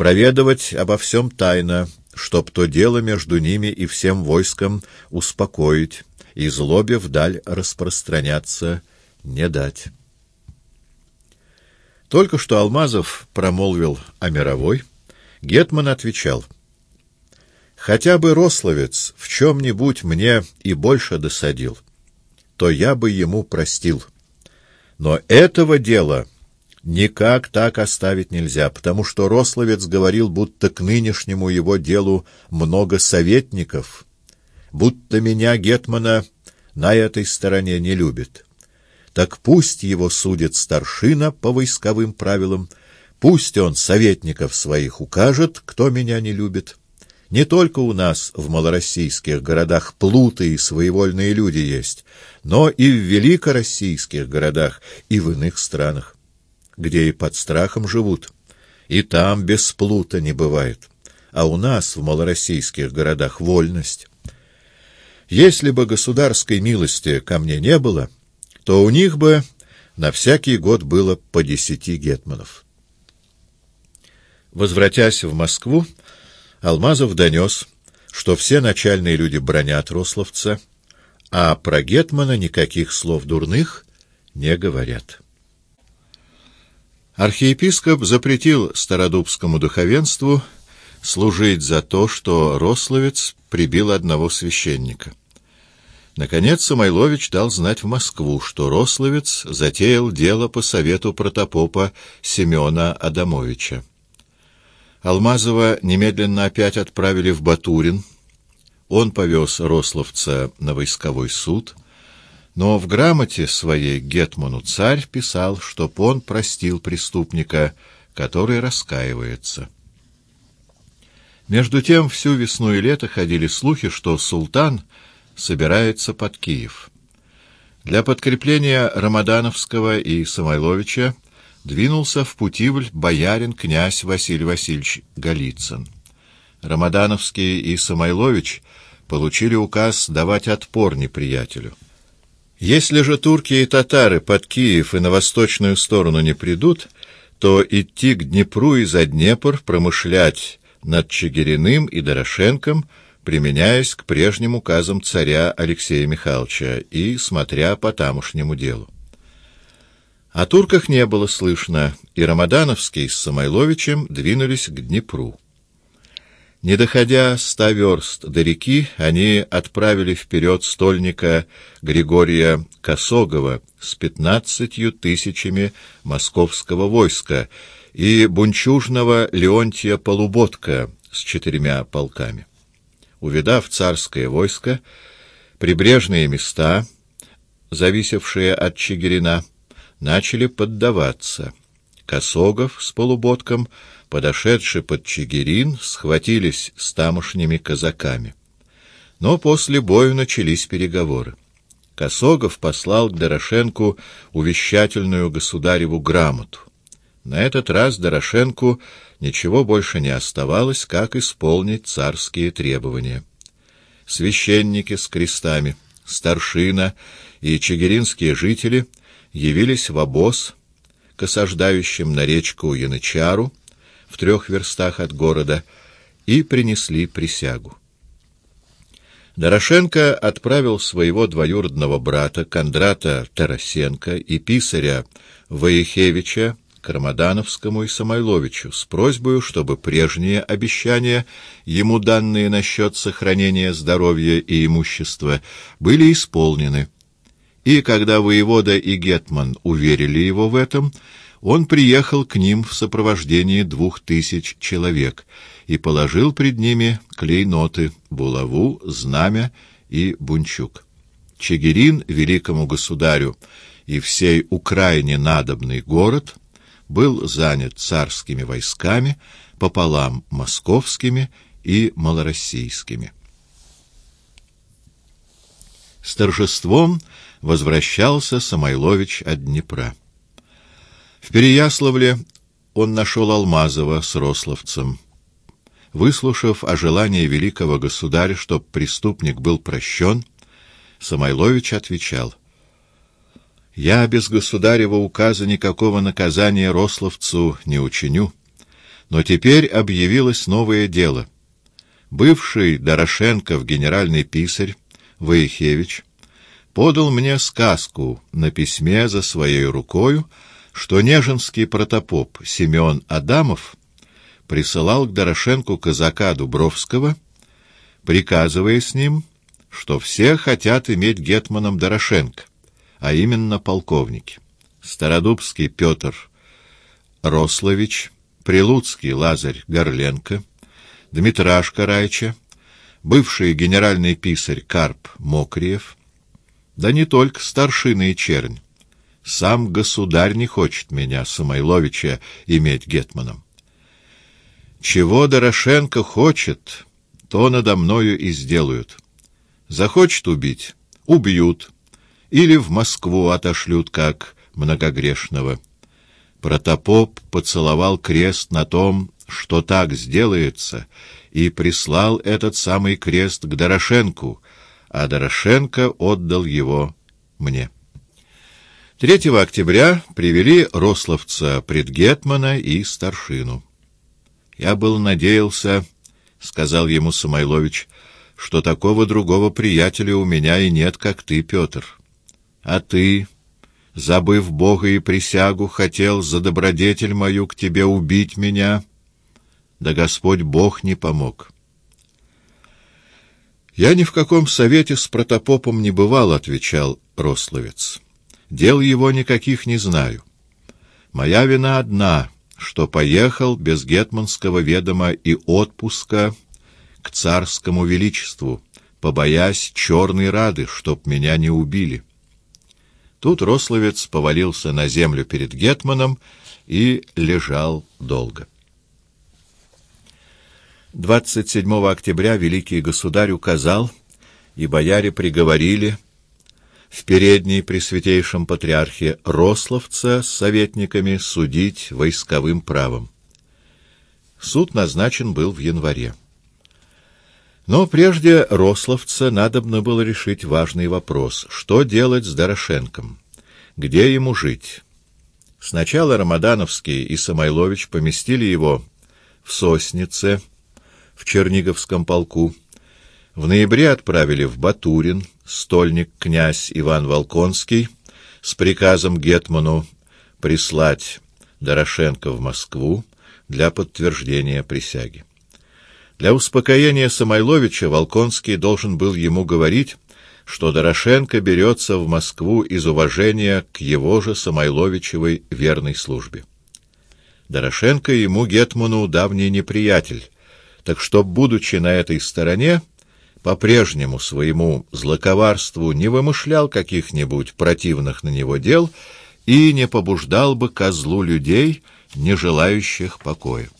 проведывать обо всем тайно, чтоб то дело между ними и всем войском успокоить, и злобе вдаль распространяться не дать. Только что Алмазов промолвил о мировой, Гетман отвечал, «Хотя бы Рословец в чем-нибудь мне и больше досадил, то я бы ему простил. Но этого дела никак так оставить нельзя, потому что Рословец говорил, будто к нынешнему его делу много советников, будто меня, Гетмана, на этой стороне не любит» так пусть его судит старшина по войсковым правилам, пусть он советников своих укажет, кто меня не любит. Не только у нас в малороссийских городах плуты и своевольные люди есть, но и в великороссийских городах и в иных странах, где и под страхом живут, и там без плута не бывает, а у нас в малороссийских городах вольность. Если бы государской милости ко мне не было — то у них бы на всякий год было по десяти гетманов. Возвратясь в Москву, Алмазов донес, что все начальные люди бронят Рословца, а про гетмана никаких слов дурных не говорят. Архиепископ запретил стародубскому духовенству служить за то, что Рословец прибил одного священника. Наконец Самойлович дал знать в Москву, что Рословец затеял дело по совету протопопа Семена Адамовича. Алмазова немедленно опять отправили в Батурин. Он повез Рословца на войсковой суд, но в грамоте своей Гетману царь писал, чтоб он простил преступника, который раскаивается. Между тем всю весну и лето ходили слухи, что султан — собирается под Киев. Для подкрепления Рамадановского и Самойловича двинулся в Путивль боярин князь Василий Васильевич Голицын. Рамадановский и Самойлович получили указ давать отпор неприятелю. Если же турки и татары под Киев и на восточную сторону не придут, то идти к Днепру и за Днепр промышлять над Чигириным и Дорошенком — применяясь к прежним указам царя Алексея Михайловича и смотря по тамошнему делу. О турках не было слышно, и Рамадановский с Самойловичем двинулись к Днепру. Не доходя ста верст до реки, они отправили вперед стольника Григория Косогова с пятнадцатью тысячами московского войска и бунчужного Леонтия Полуботка с четырьмя полками увидав царское войско, прибрежные места, зависевшие от Чигирина, начали поддаваться. Косогов с полуботком, подошедший под Чигирин, схватились с тамошними казаками. Но после боя начались переговоры. Косогов послал к Дорошенку увещательную государеву грамоту. На этот раз Дорошенку ничего больше не оставалось, как исполнить царские требования. Священники с крестами, старшина и чигиринские жители явились в обоз к осаждающим на речку Янычару в трех верстах от города и принесли присягу. Дорошенко отправил своего двоюродного брата Кондрата Тарасенко и писаря Воехевича к Рамадановскому и Самойловичу с просьбой, чтобы прежние обещания, ему данные насчет сохранения здоровья и имущества, были исполнены. И когда воевода и Гетман уверили его в этом, он приехал к ним в сопровождении двух тысяч человек и положил пред ними клейноты, булаву, знамя и бунчук. Чигирин, великому государю и всей Украине надобный город — был занят царскими войсками пополам московскими и малороссийскими. С торжеством возвращался Самойлович от Днепра. В Переяславле он нашел Алмазова с Рословцем. Выслушав о желании великого государя, чтоб преступник был прощен, Самойлович отвечал, я без государева указа никакого наказания Рословцу не учиню. Но теперь объявилось новое дело. Бывший Дорошенков генеральный писарь Воихевич подал мне сказку на письме за своей рукою, что неженский протопоп Семен Адамов присылал к Дорошенку казака Дубровского, приказывая с ним, что все хотят иметь гетманом Дорошенко, а именно полковники. Стародубский Петр Рослович, Прилуцкий Лазарь Горленко, Дмитрашка Райча, бывший генеральный писарь Карп Мокриев, да не только старшина и чернь. Сам государь не хочет меня, Самойловича, иметь гетманом. Чего Дорошенко хочет, то надо мною и сделают. Захочет убить — убьют, или в Москву отошлют, как многогрешного. Протопоп поцеловал крест на том, что так сделается, и прислал этот самый крест к Дорошенку, а Дорошенко отдал его мне. 3 октября привели Рословца предгетмана и старшину. «Я был надеялся, — сказал ему Самойлович, — что такого другого приятеля у меня и нет, как ты, Петр. А ты, забыв Бога и присягу, хотел за добродетель мою к тебе убить меня, да Господь Бог не помог». «Я ни в каком совете с протопопом не бывал», — отвечал Рословец. «Дел его никаких не знаю. Моя вина одна, что поехал без гетманского ведома и отпуска к царскому величеству, побоясь черной рады, чтоб меня не убили». Тут Рословец повалился на землю перед гетманом и лежал долго. 27 октября великий государь указал, и бояре приговорили в передней при святейшем патриархе Рословца с советниками судить войсковым правом. Суд назначен был в январе. Но прежде Рословца надобно было решить важный вопрос. Что делать с Дорошенком? Где ему жить? Сначала Рамадановский и Самойлович поместили его в Соснице, в Черниговском полку. В ноябре отправили в Батурин стольник князь Иван Волконский с приказом Гетману прислать Дорошенко в Москву для подтверждения присяги. Для успокоения Самойловича Волконский должен был ему говорить, что Дорошенко берется в Москву из уважения к его же Самойловичевой верной службе. Дорошенко ему, Гетману, давний неприятель, так что, будучи на этой стороне, по-прежнему своему злоковарству не вымышлял каких-нибудь противных на него дел и не побуждал бы козлу людей, не желающих покоя.